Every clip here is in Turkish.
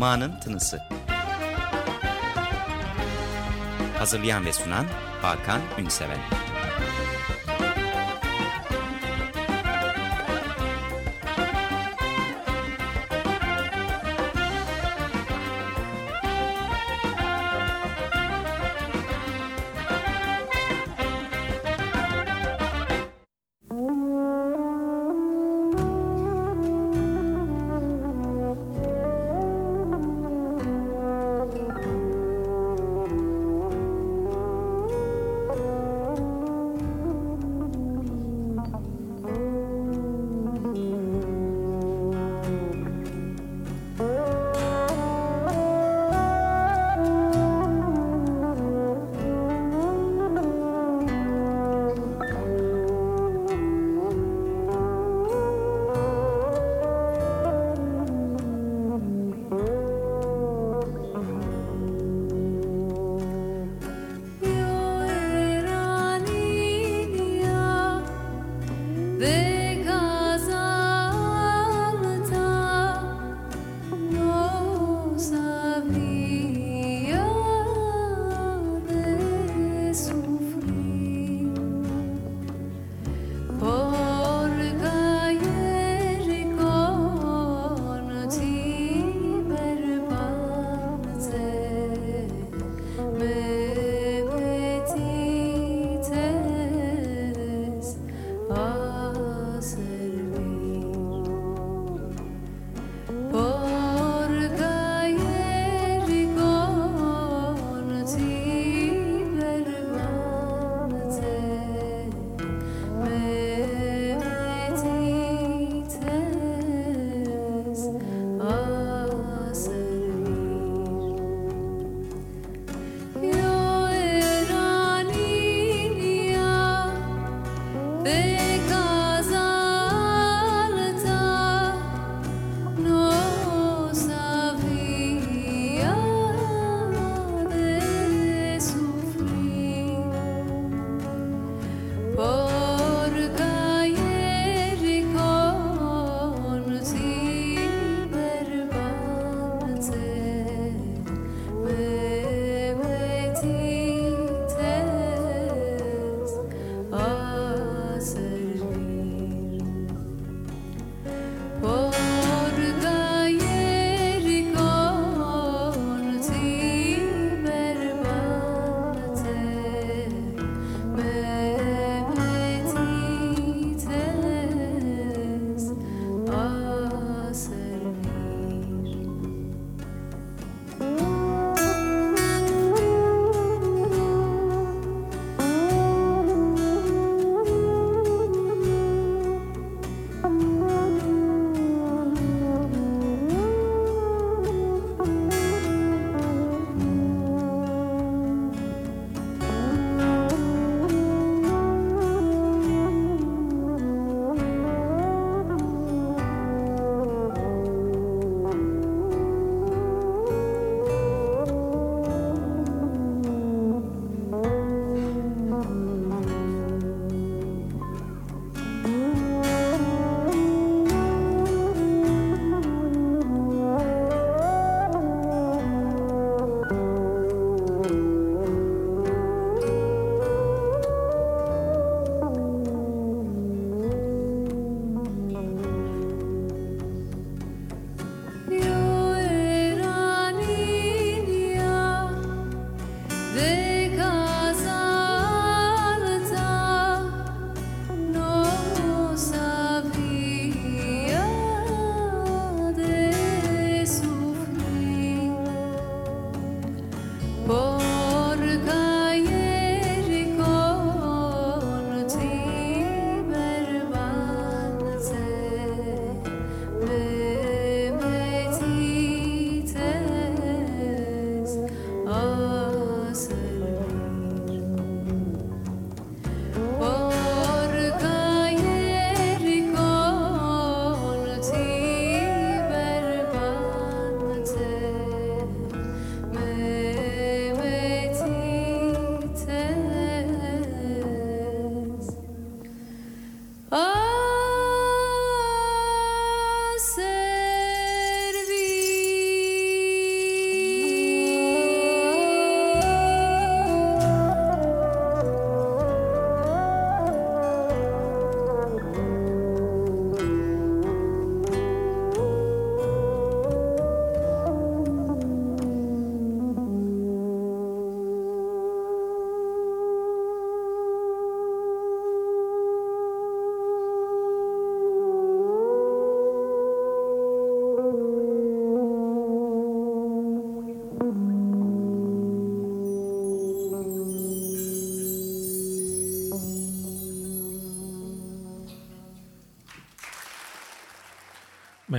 Ma'nın Tınısı. Hazırlayan ve sunan Hakan Ünseven.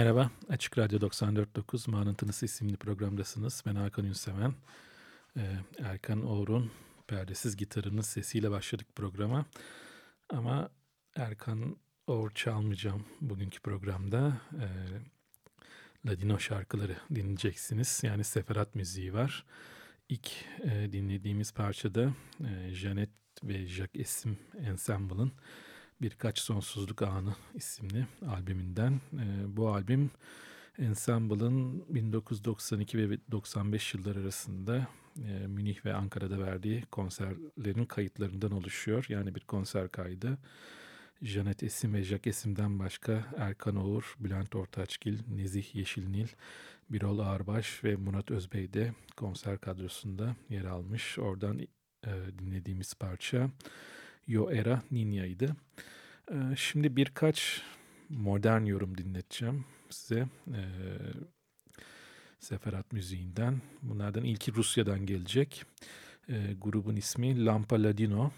Merhaba, Açık Radyo 94.9 Mağnıntınız isimli programdasınız. Ben Hakan Ünseven. Ee, Erkan Oğur'un perdesiz gitarının sesiyle başladık programa. Ama Erkan Oğur çalmayacağım bugünkü programda. Ee, Ladino şarkıları dinleyeceksiniz. Yani seferat müziği var. İlk e, dinlediğimiz parçada e, Janet ve Jacques Esim Ensemble'ın Birkaç Sonsuzluk Anı isimli albümünden. E, bu albüm Ensemble'ın 1992 ve 95 yıllar arasında e, Münih ve Ankara'da verdiği konserlerin kayıtlarından oluşuyor. Yani bir konser kaydı. Janet Esim ve Jack Esim'den başka Erkan Oğur, Bülent Ortaçgil, Nezih Yeşilnil, Birol Ağırbaş ve Murat Özbey de konser kadrosunda yer almış. Oradan e, dinlediğimiz parça Yo Era Niña'ydı. E, şimdi birkaç modern yorum dinleteceğim size. E, Seferat müziğinden. Bunlardan ilki Rusya'dan gelecek. E, grubun ismi Lampa Ladino.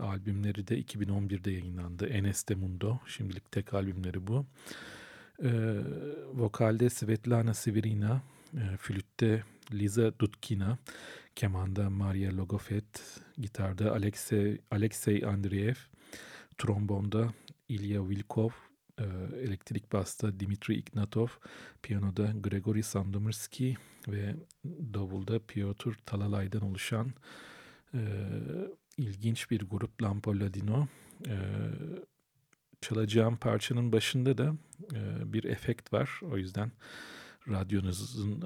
Albümleri de 2011'de yayınlandı. Enes Mundo. Şimdilik tek albümleri bu. Vokalde Svetlana Severina. E, flütte Liza Dutkina. Kemanda Maria Logofet. Gitarda Alexey, Alexey Andreev. Trombonda Ilya Vilkov e, elektrik basta Dimitri Ignatov, piyanoda Gregory Sandomierski ve davulda Piotr Talalay'dan oluşan e, ilginç bir grup Lampo Ladino. E, çalacağım parçanın başında da e, bir efekt var. O yüzden radyonuzun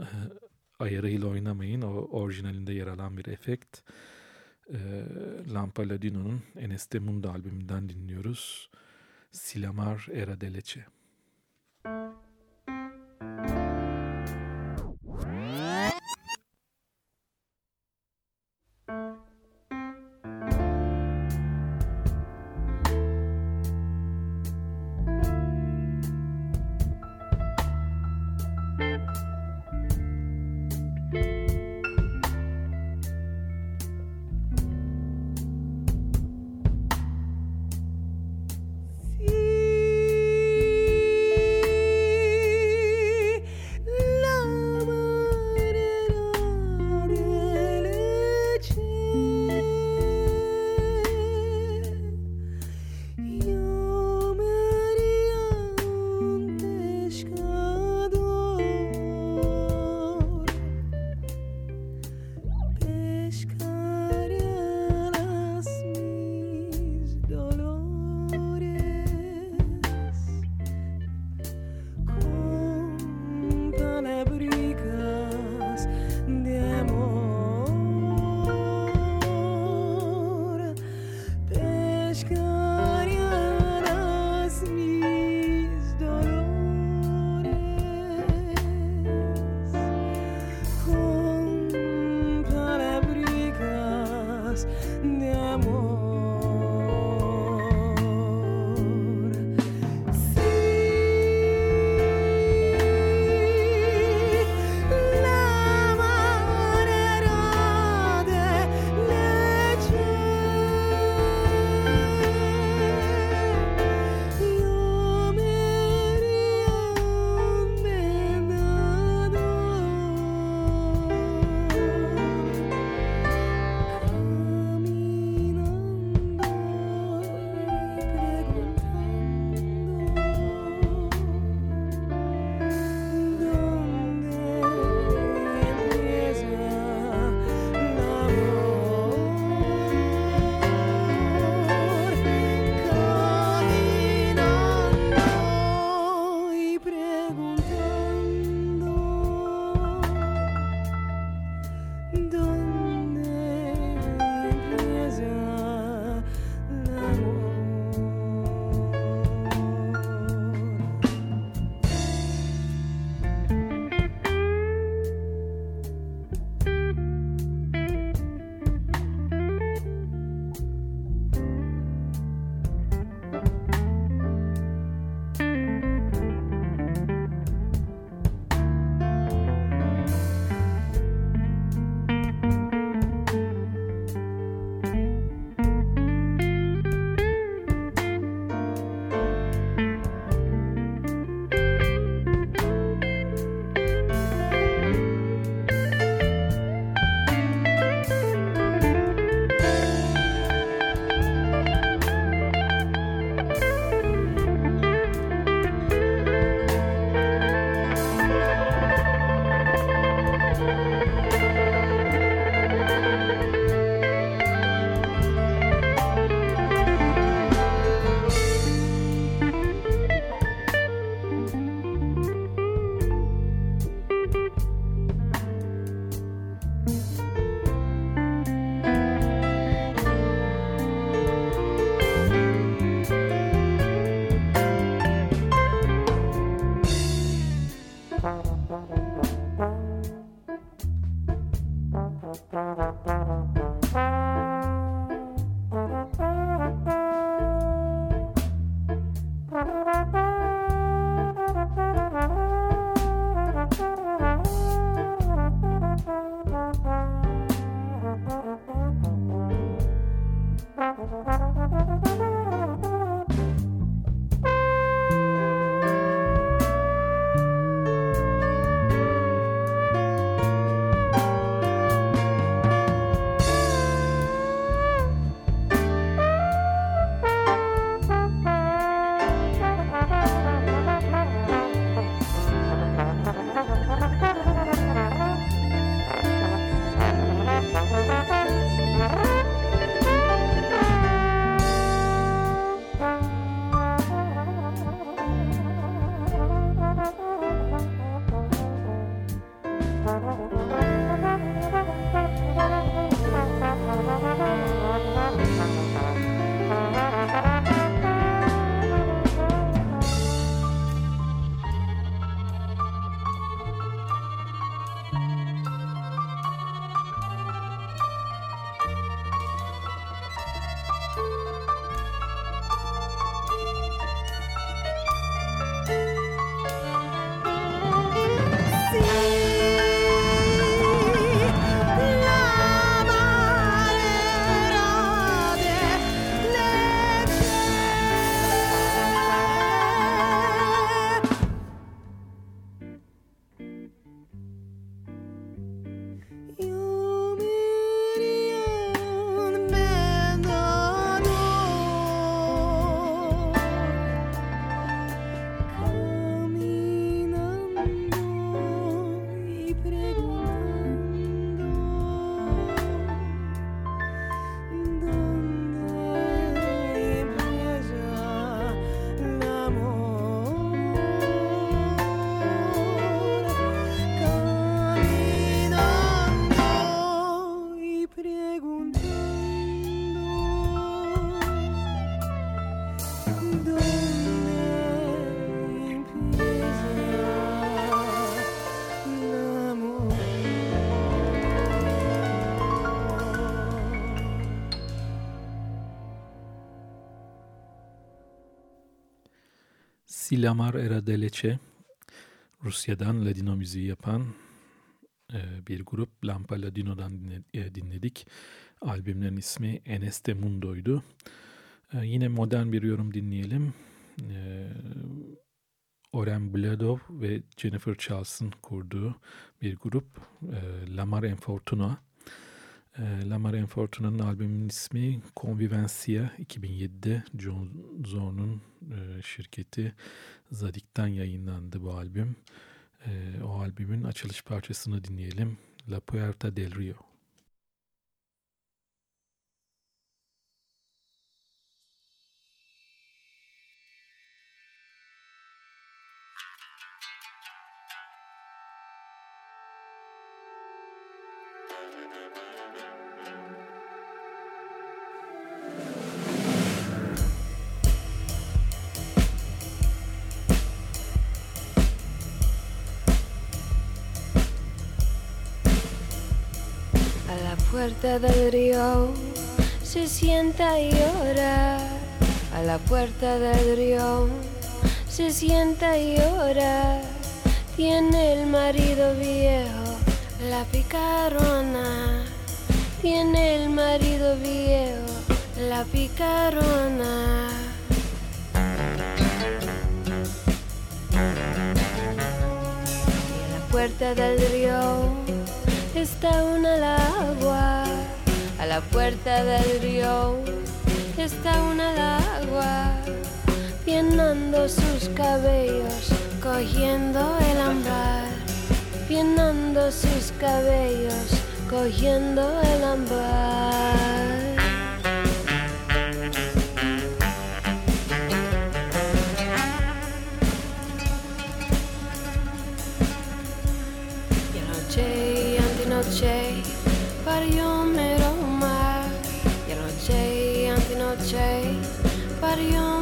ayarıyla oynamayın. O orijinalinde yer alan bir efekt. E, Lampa Ladino'nun Enes de Mundo albümünden dinliyoruz. Silamar era de leche. Silamar Era Deleçe, Rusya'dan Ladino müziği yapan e, bir grup. Lampa Ladino'dan e, dinledik. Albümlerin ismi Eneste Mundo'ydu. E, yine modern bir yorum dinleyelim. Oren Bladov ve Jennifer Charles'ın kurduğu bir grup. Lamar Enfortuna. Lamar Enfortuna'nın albümünün ismi Convivencia 2007'de John Zorn'un şirketi Zadik'ten yayınlandı bu albüm. E, o albümün açılış parçasını dinleyelim. La Puerta del Rio. Puerta del río se sienta y llora. A la puerta del río se sienta y llora. Tiene el marido viejo la picarona. Tiene el marido viejo la picarona. A la puerta del río está una al agua, a la puerta del río está una al agua, pienando sus cabellos, cogiendo el ámbar, pienando sus cabellos, cogiendo el ámbar. noche parió Everybody.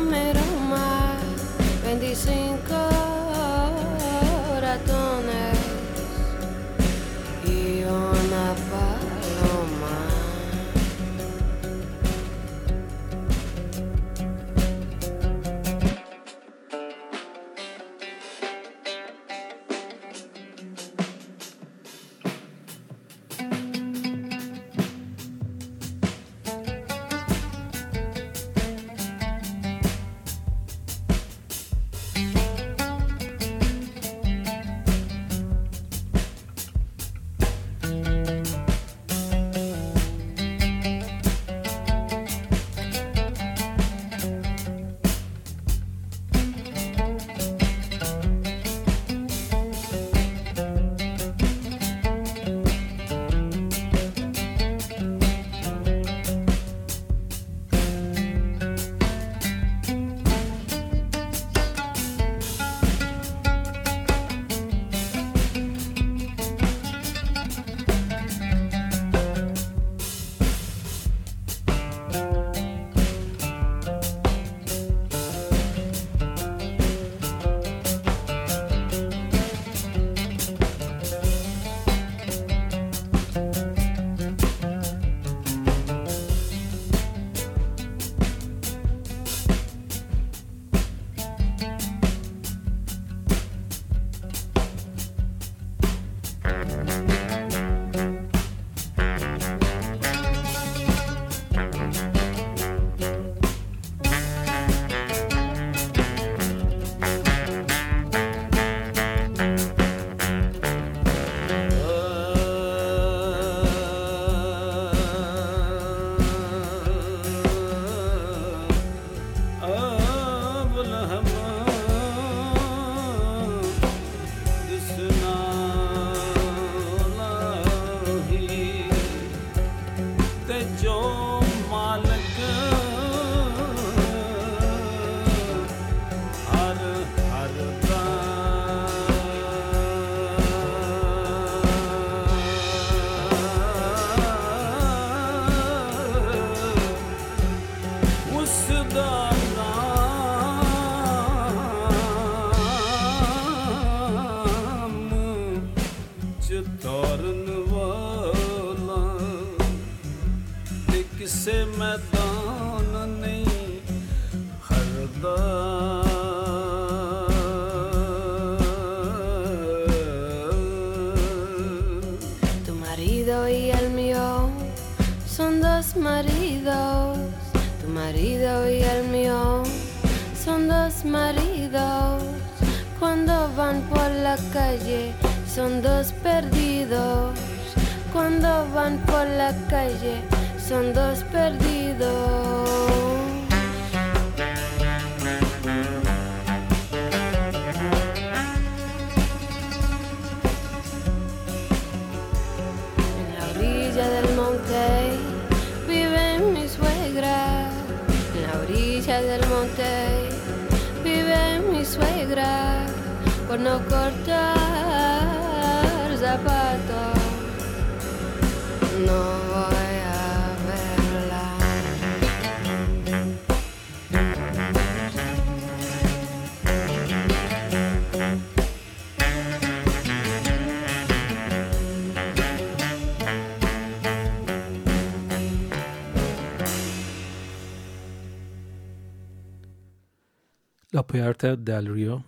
Puerta del Rio,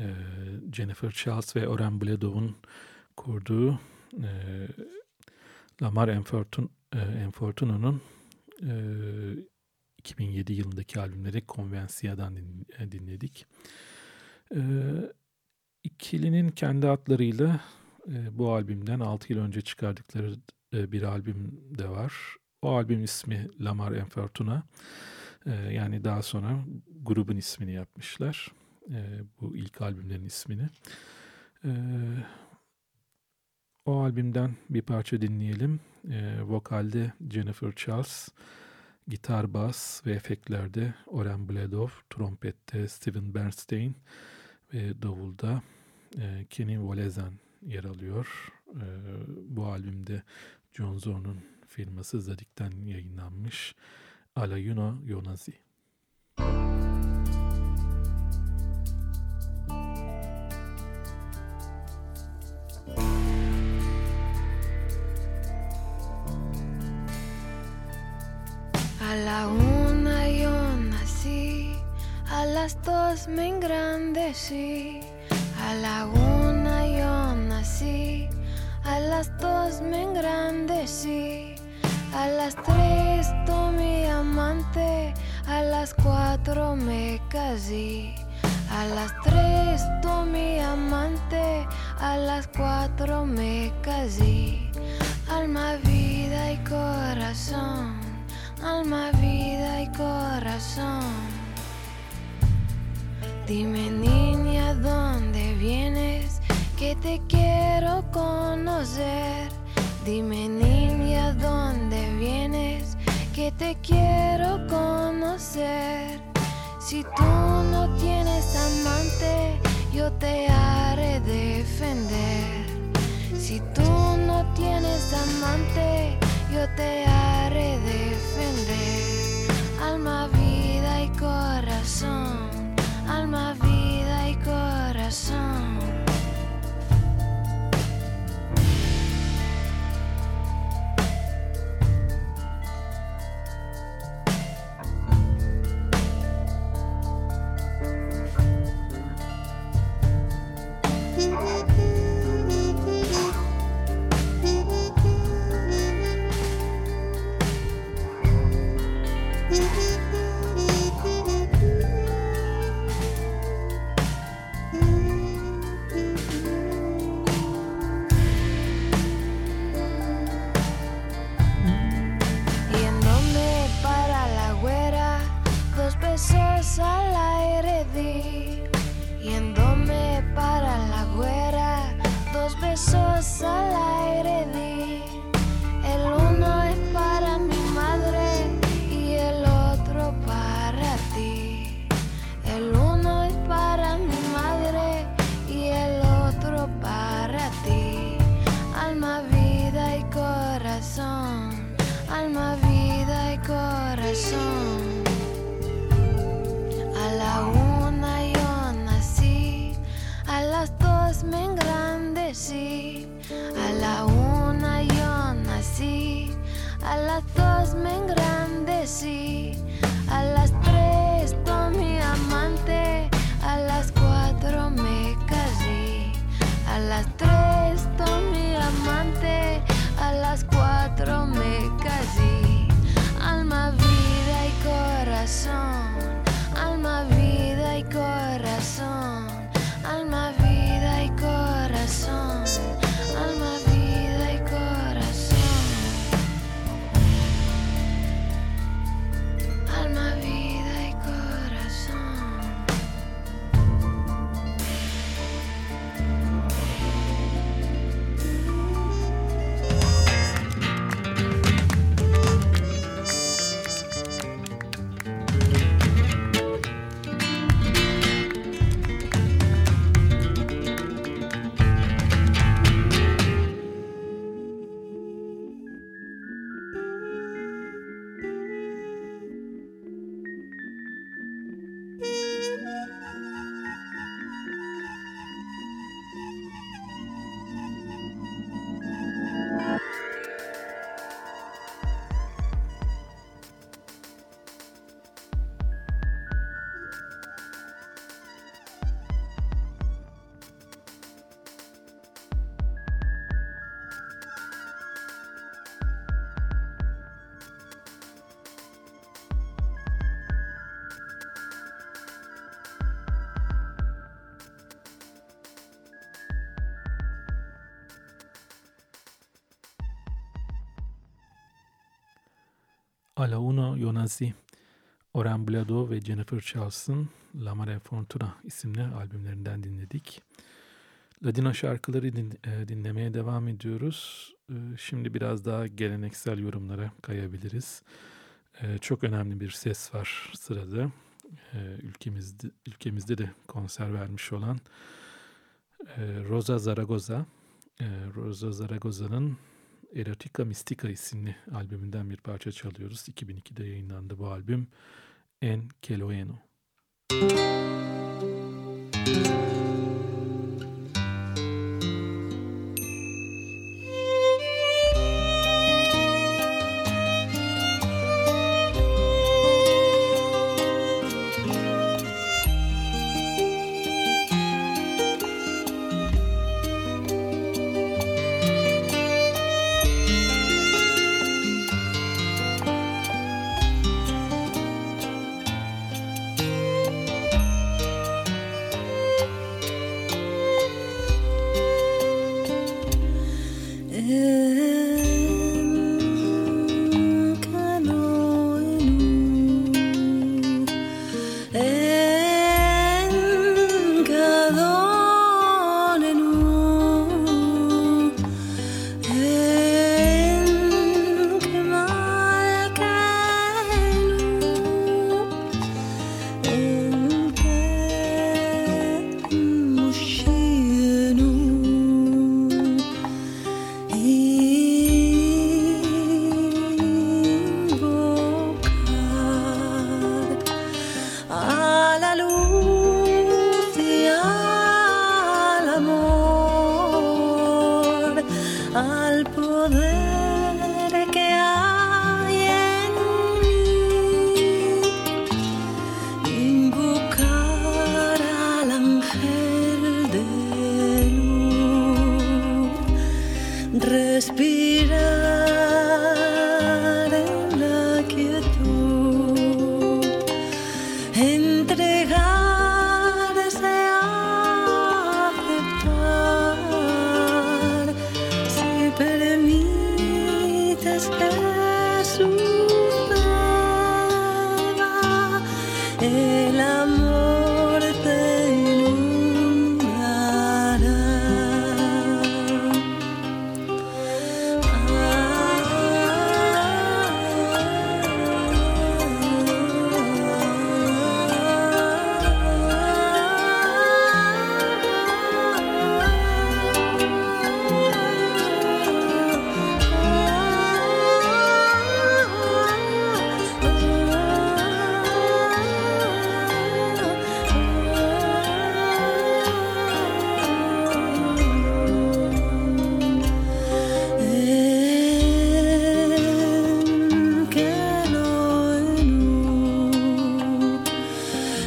e, Jennifer Charles ve Oren Bledow'un kurduğu e, Lamar Enfortun, e, e, 2007 yılındaki albümleri Convencia'dan e, dinledik. E, ikilinin kendi adlarıyla e, bu albümden 6 yıl önce çıkardıkları e, bir albüm de var. O albüm ismi Lamar Enfortuna. E, yani daha sonra grubun ismini yapmışlar. E, bu ilk albümlerin ismini. E, o albümden bir parça dinleyelim. Vokalde Jennifer Charles, gitar, bas ve efektlerde Oren Bledov, trompette Steven Bernstein ve davulda e, Kenny Wolezen yer alıyor. Bu albümde John Zorn'un firması Zadik'ten yayınlanmış Alayuno Yonazi. A la una yo nací, a las dos me engrandecí. A la una yo nací, a las dos me engrandecí. A las tres tomé amante, a las cuatro me casé. A las tres tomé amante, a las cuatro me casé. Alma, vida y corazón, alma, vida y corazón. Dime niña, ¿dónde vienes? Que te quiero conocer. Dime niña, te quiero conocer. Si tú no tienes amante, yo te haré defender. Si tú no tienes amante, yo te haré defender. Alma, vida y corazón, alma, vida y corazón. Yéndome para la güera, dos besos al Ala Uno Yonazi, Oren Blado ve Jennifer Charles'ın La Mare Fortuna isimli albümlerinden dinledik. Ladino şarkıları din, e, dinlemeye devam ediyoruz. E, şimdi biraz daha geleneksel yorumlara kayabiliriz. E, çok önemli bir ses var sırada. E, ülkemizde, ülkemizde de konser vermiş olan e, Rosa Zaragoza. E, Rosa Zaragoza'nın Erotica Mystica isimli albümünden bir parça çalıyoruz. 2002'de yayınlandı bu albüm. En Keloeno. Müzik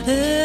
Hey.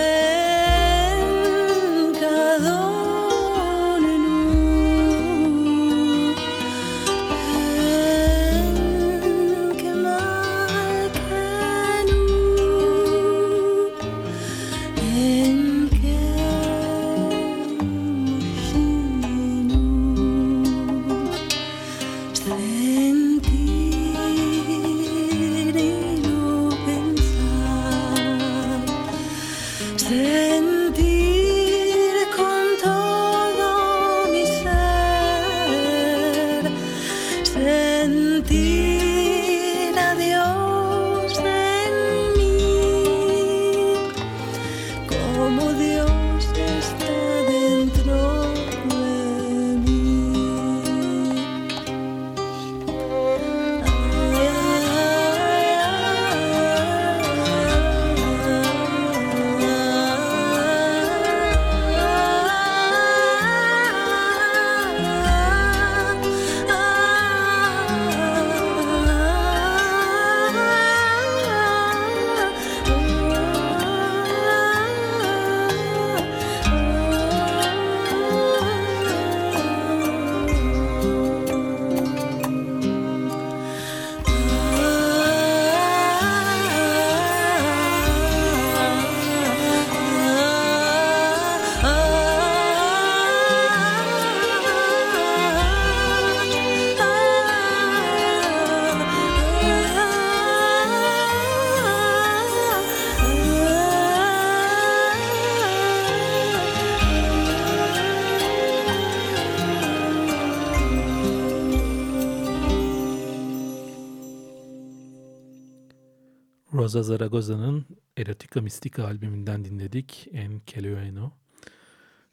Rosa Zaragoza'nın Erotica Mystica albümünden dinledik. En Kelioeno.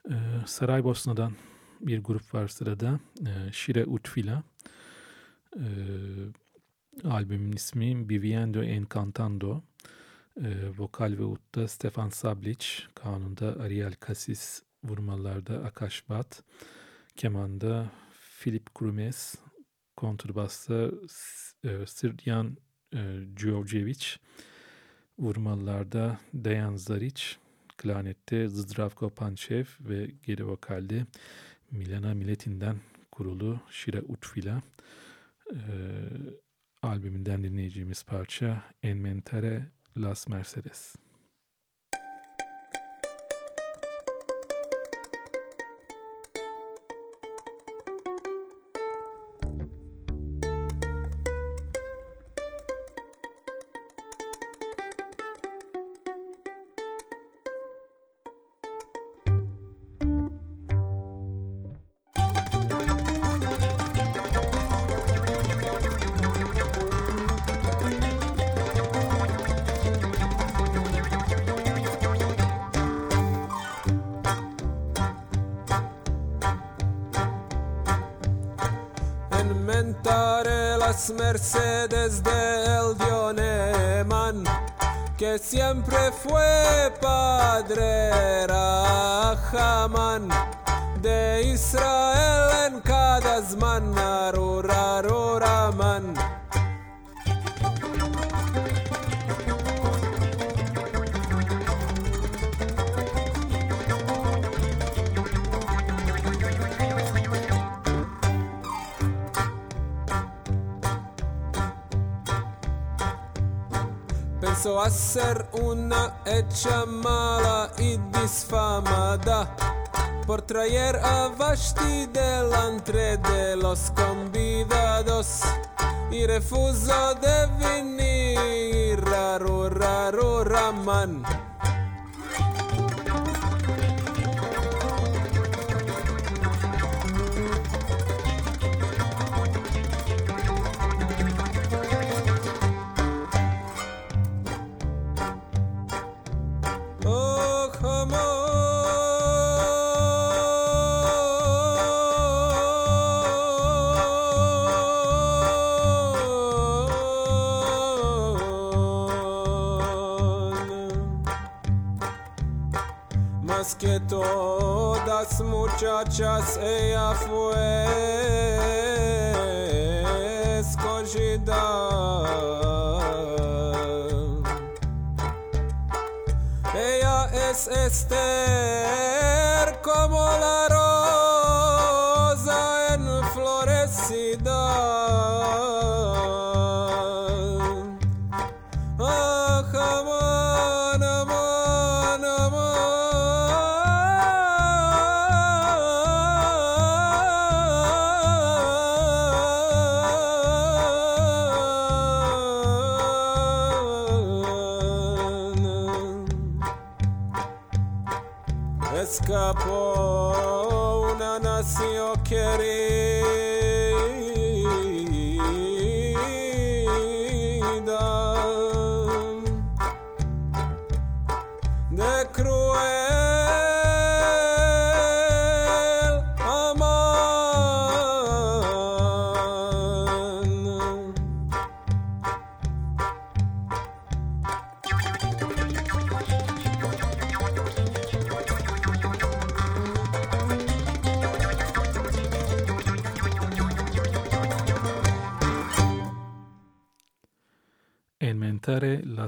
Ee, Saraybosna'dan bir grup var sırada. Ee, Shire Utfila. Ee, albümün ismi Viviendo en Cantando. Ee, vokal ve utta Stefan Sablic. Kanunda Ariel Cassis. Vurmalarda Akash Bat. Kemanda Filip Krumes. Kontrbasta e, Siryan e, Djordjevic. Vurmalılarda Dejan Zaric. Klarnette Zdravko Panchev ve geri vokalde Milana Miletin'den kurulu Shira Utfila. E, albümünden dinleyeceğimiz parça Enmentare Las Mercedes. Mercedes del Dioneman, que siempre fue padre Rahaman de Israel en cada zman, Pensó hacer una hecha mala y disfamada por traer a Vashti delante de los convidados y refusó de venir raro, raro, Raman. Que todas muchachas ella fue escogida. Ella es Esther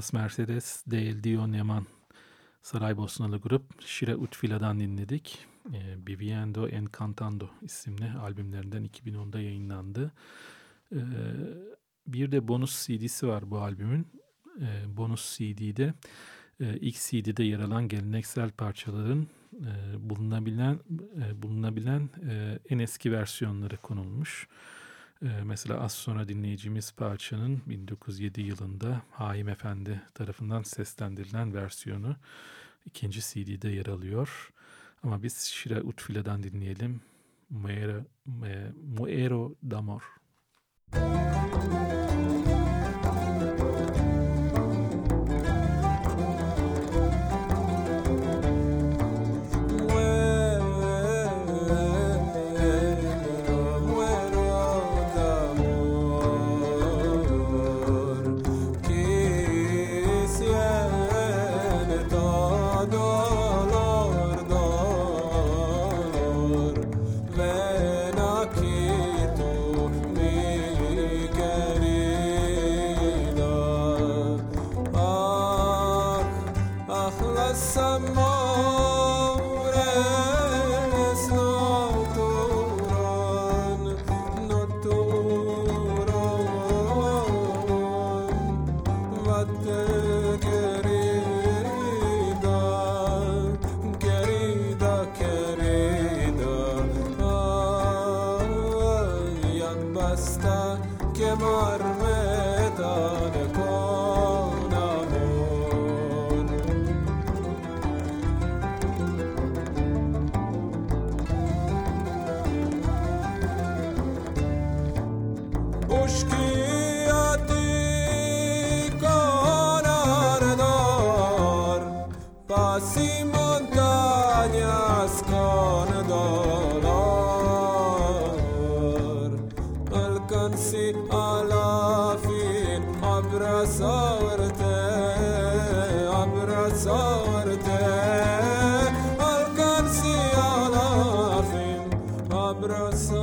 Las Mercedes del Dio Neman Saraybosnalı grup Shira Utfila'dan dinledik. E, Viviendo en Cantando isimli albümlerinden 2010'da yayınlandı. E, bir de bonus CD'si var bu albümün. E, bonus CD'de e, ilk CD'de yer alan geleneksel parçaların e, bulunabilen e, bulunabilen e, en eski versiyonları konulmuş. Ee, mesela az sonra dinleyeceğimiz parçanın 1907 yılında Haim Efendi tarafından seslendirilen versiyonu ikinci CD'de yer alıyor. Ama biz Şira Utfila'dan dinleyelim. Muero, Muero d'Amor. Müzik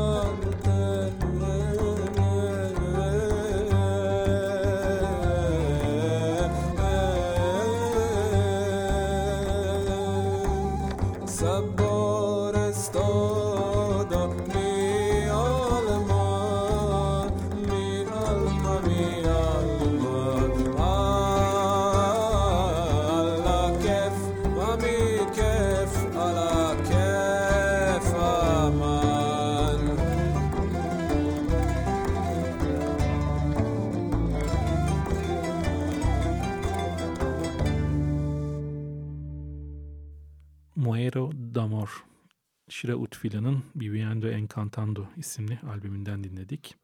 Muhammed d'Amor. Shira Utfila'nın Viviendo Encantando isimli albümünden dinledik.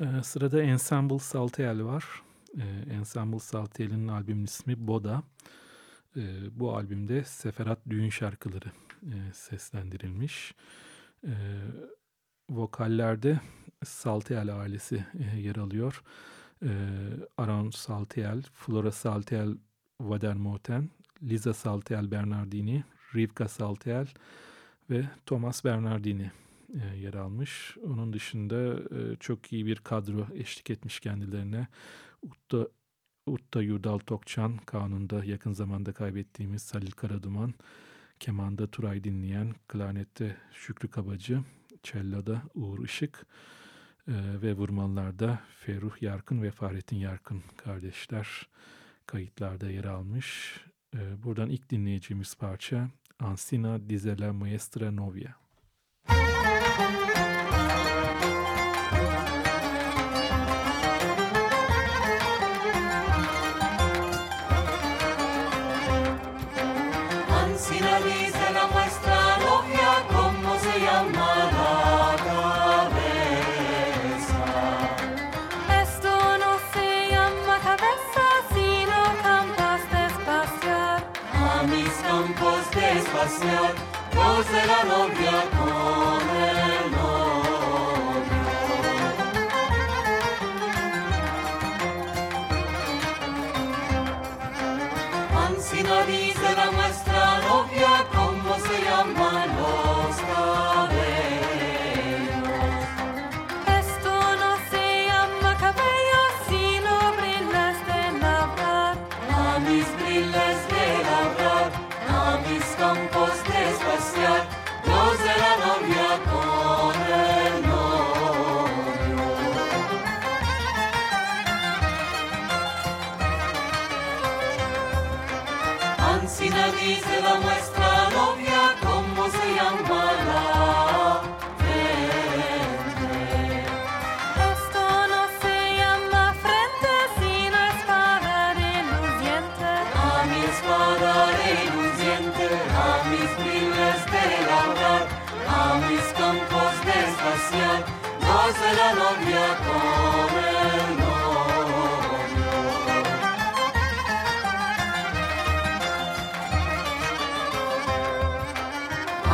Ee, sırada Ensemble Saltiel var. Ee, Ensemble Saltiel'in albümün ismi Boda. Ee, bu albümde Seferat düğün şarkıları e, seslendirilmiş. Ee, vokallerde Saltiel ailesi e, yer alıyor. Ee, Aaron Saltiel, Flora Saltiel Vadermoten, Liza Saltiel Bernardini, Rivka Saltiel ve Thomas Bernardini e, yer almış. Onun dışında e, çok iyi bir kadro eşlik etmiş kendilerine. Utta, Utta Yurdal Tokçan, kanunda yakın zamanda kaybettiğimiz Halil Karaduman, kemanda Turay Dinleyen, klarnette Şükrü Kabacı, cello'da Uğur Işık e, ve vurmalılarda Ferruh Yarkın ve Fahrettin Yarkın kardeşler kayıtlarda yer almış. E, buradan ilk dinleyeceğimiz parça Ansina Dize la Maestra Novia. De espacial, voz de la novia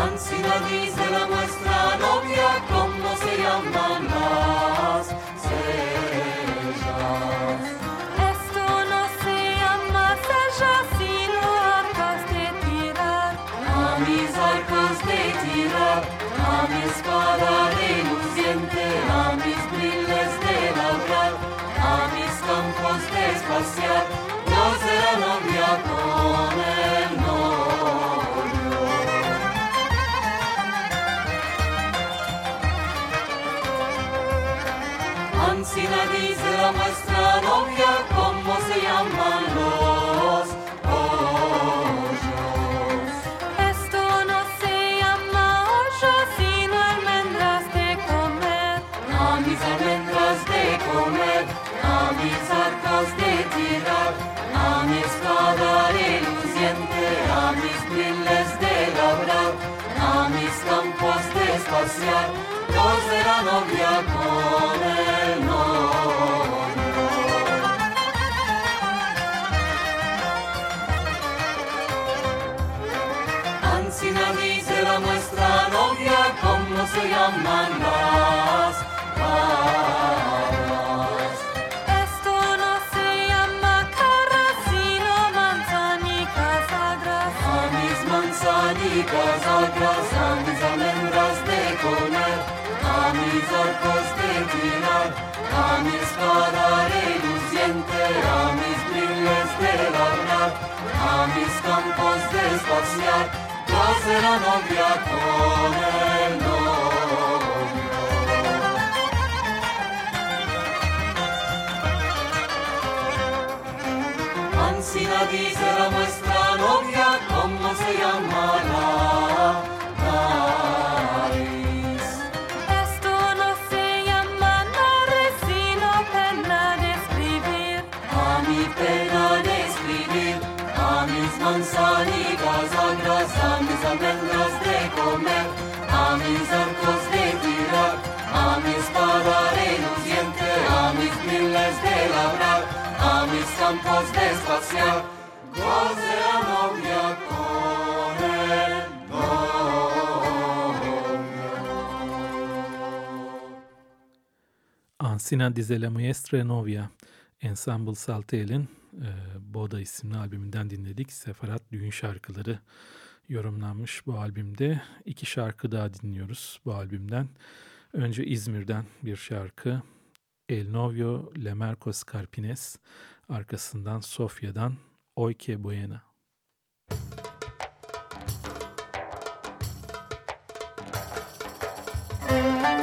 Ancina dice la muestra novia, ¿cómo se llaman las sellas? Esto no se llama sella, sino arcas de tirar. A mis arcos de tirar, a mi espada reluciente, a mis briles de labrar, a mis campos de espaciar, de la novia con el si la dice la maestra novia cómo se llama. pasear, dos novia con el novio. Ansina dice la nuestra novia, ¿cómo se llaman las? arcos de piedad, a mis espada reluciente, a mis briles de labrar, a mis campos de espaciar, todas será novia con el novio. Ansiedad y será nuestra novia, ¿cómo se llamará? stampa z despacja, głazem obiakore Ansina Dize Muestre Novia Ensemble Saltel'in e, Boda isimli albümünden dinledik. Seferat Düğün Şarkıları yorumlanmış bu albümde. iki şarkı daha dinliyoruz bu albümden. Önce İzmir'den bir şarkı El Novio Lemerco Scarpines Arkasından Sofya'dan Oy que buena. Müzik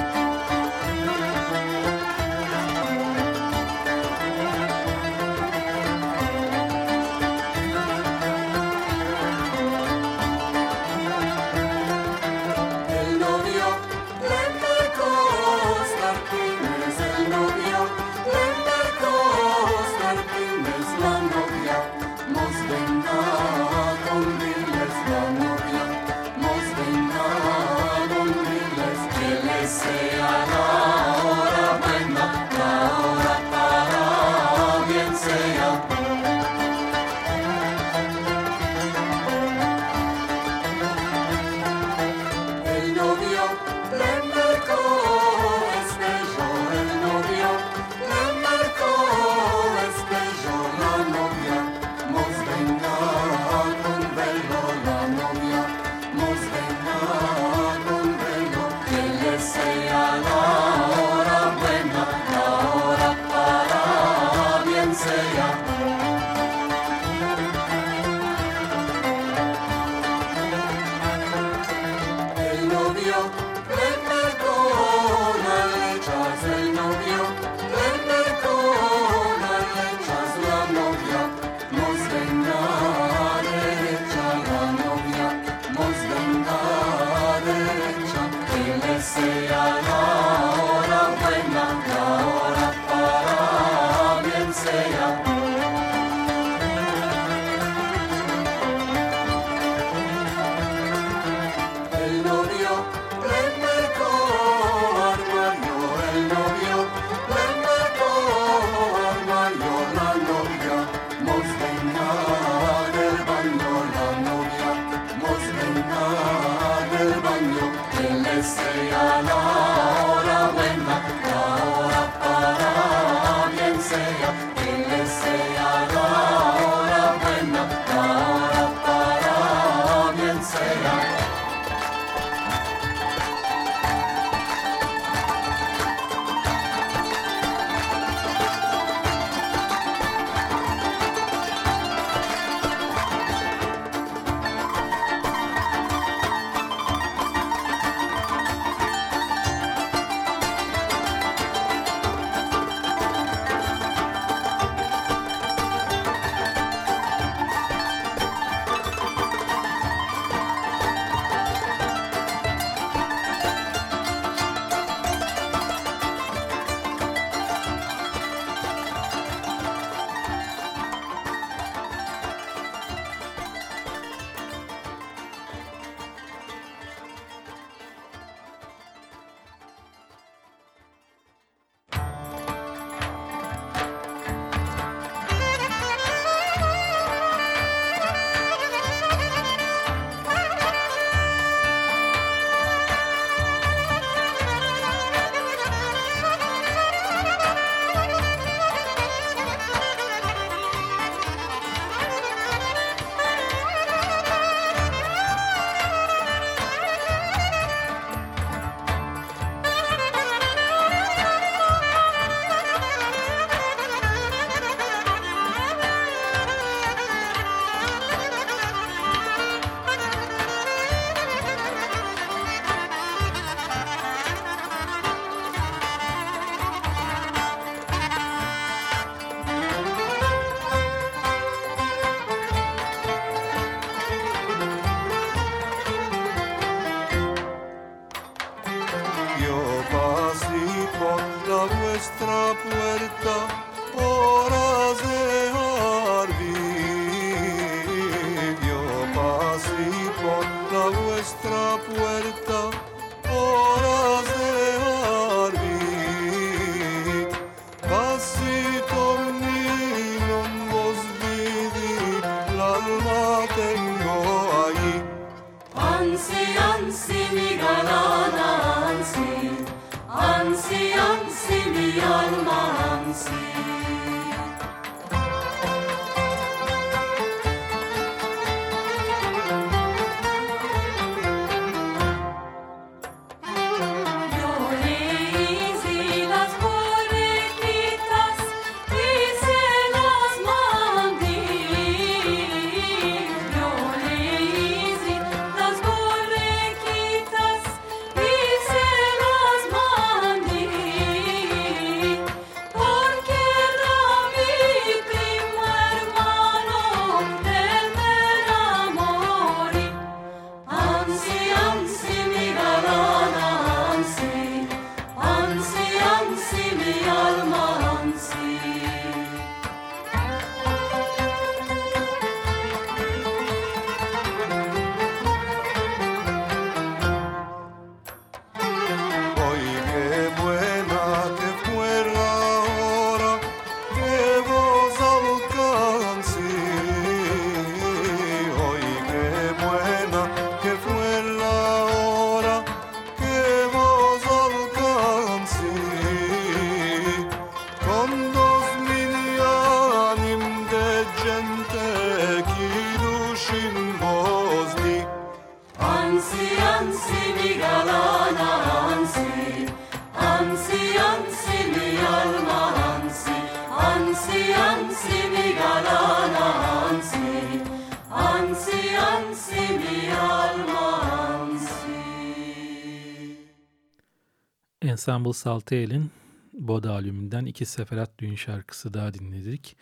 Ensemble Saltiel'in Boda albümünden iki seferat düğün şarkısı daha dinledik.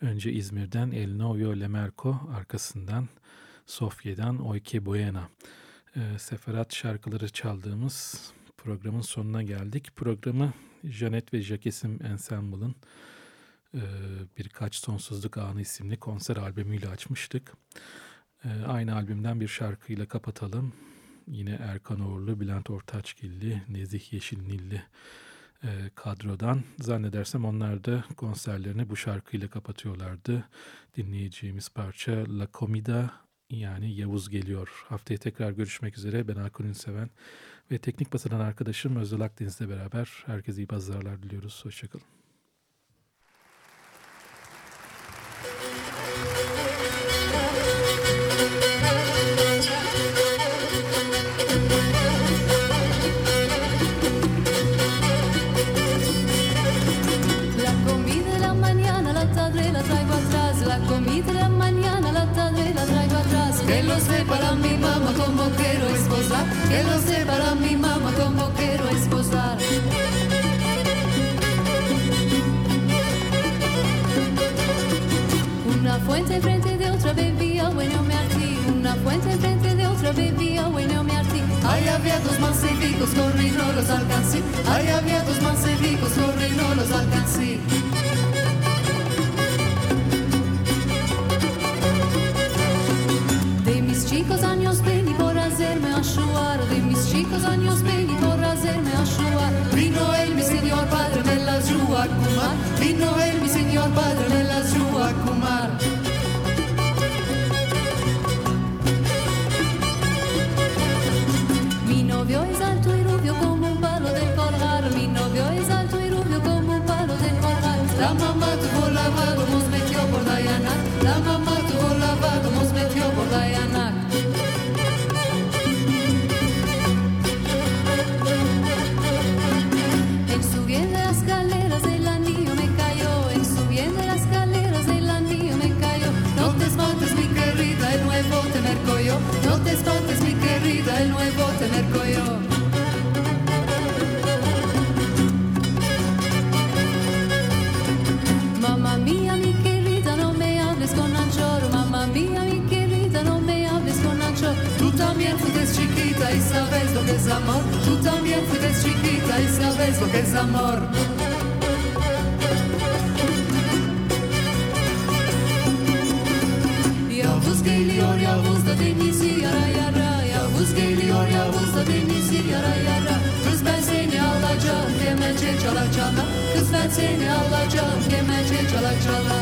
Önce İzmir'den El Novio Lemerco, arkasından Sofya'dan Oyke Buena. Ee, seferat şarkıları çaldığımız programın sonuna geldik. Programı Janet ve Jakesim Ensemble'ın e, Birkaç Sonsuzluk Anı isimli konser albümüyle açmıştık. Ee, aynı albümden bir şarkıyla kapatalım. Yine Erkan Uğurlu, Bülent Ortaçgilli, Nezih Yeşilnilli e, kadrodan. Zannedersem onlar da konserlerini bu şarkıyla kapatıyorlardı. Dinleyeceğimiz parça La Comida yani Yavuz geliyor. Haftaya tekrar görüşmek üzere. Ben Hakan Ünseven ve teknik basadan arkadaşım Özel Akdeniz'le beraber herkese iyi pazarlar diliyoruz. Hoşçakalın. Como quiero esposar. Que lo sepa mi mamá como quiero esposar. Una fuente enfrente de otra bebía, bueno me hartí. Una fuente enfrente de otra bebía, bueno me hartí. Ahí había dos mancebicos, corrí no los alcancé. Ahí había dos mancebicos, corrí no los alcancé. De mis chicos años ayudar Años vení por hacerme ayudar Vino él mi señor padre me las ayudó a cumar Vino él mi señor padre me las ayudó a cumar Mi novio es alto y rubio como un palo del colgar Mi novio es alto y rubio como un palo del colgar La mamá y sabes lo que es amor. Tú también fuiste chiquita y sabes lo que es amor. Kız ben seni alacağım kemençe çala çala.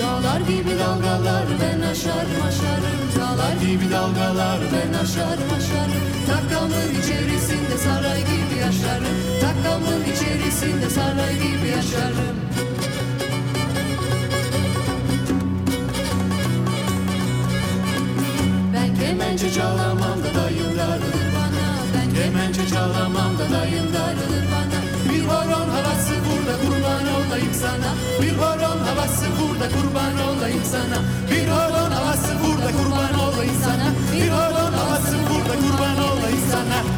Dağlar gibi dalgalar ben aşarım aşarım Dağlar gibi dalgalar ben aşarım aşarım Takkamın içerisinde saray gibi yaşarım. Takkamın içerisinde saray gibi yaşarım. Kemençe çalamam da dayım darılır bana. Ben kemençe çalamam da dayım darılır bana. Bir horon havası burada kurban olayım sana. Bir horon havası burada kurban olayım sana. Bir horon havası burada kurban olayım sana. Bir horon havası burada kurban olayım sana